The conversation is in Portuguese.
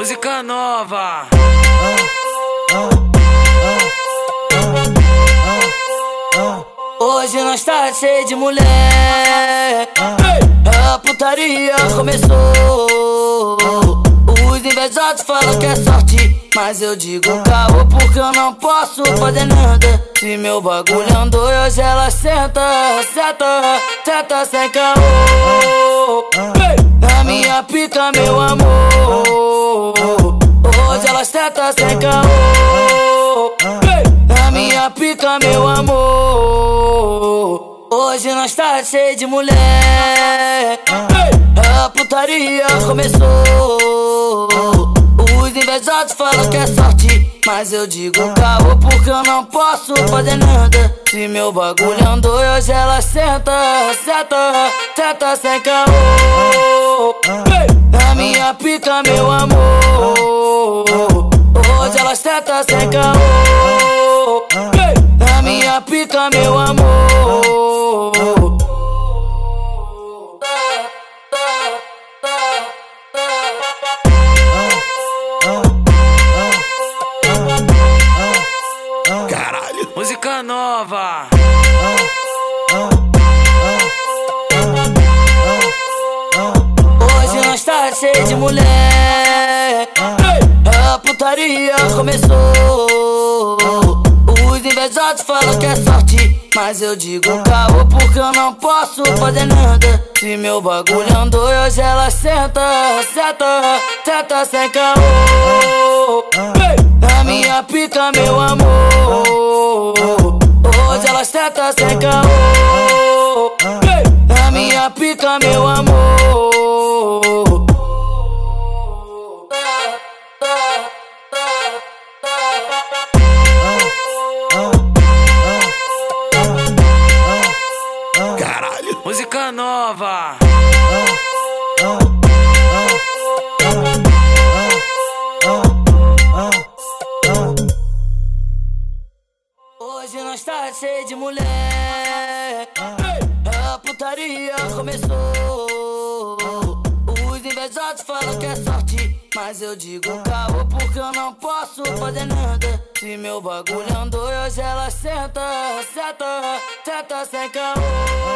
Música nova. Hoje nós tá cheio de mulher. A putaria começou. Os invejosos falam que é sorte. Mas eu digo caô porque eu não posso fazer nada. Se meu bagulho andou, hoje ela senta, senta, senta sem caô. Na minha pica, meu amor. Senta sem caô. Na minha pica, meu amor. Hoje nós tá cheio de mulher. A putaria começou. Os invejosos falam que é sorte. Mas eu digo caô porque eu não posso fazer nada. Se meu bagulho andou, hoje ela senta, senta, senta sem caô. Na minha pica, meu amor. Hoje ela senta sem caô. Na minha pica, meu amor. Caralho. Música nova. Hoje nós tá cheio de mulher. A putaria começou. Os invejosos falam que é sorte. Mas eu digo caô porque eu não posso fazer nada. Se meu bagulho andou, hoje ela senta, senta, senta sem caô. Na minha pica, meu amor. Hoje ela senta sem caô. Na minha pica, meu amor. Música nova. Hoje nós tá cheio de mulher. A putaria começou. Os invejosos falam que é sorte. Mas eu digo caô porque eu não posso fazer nada. Se meu bagulho andou, hoje ela senta, senta, senta sem caô.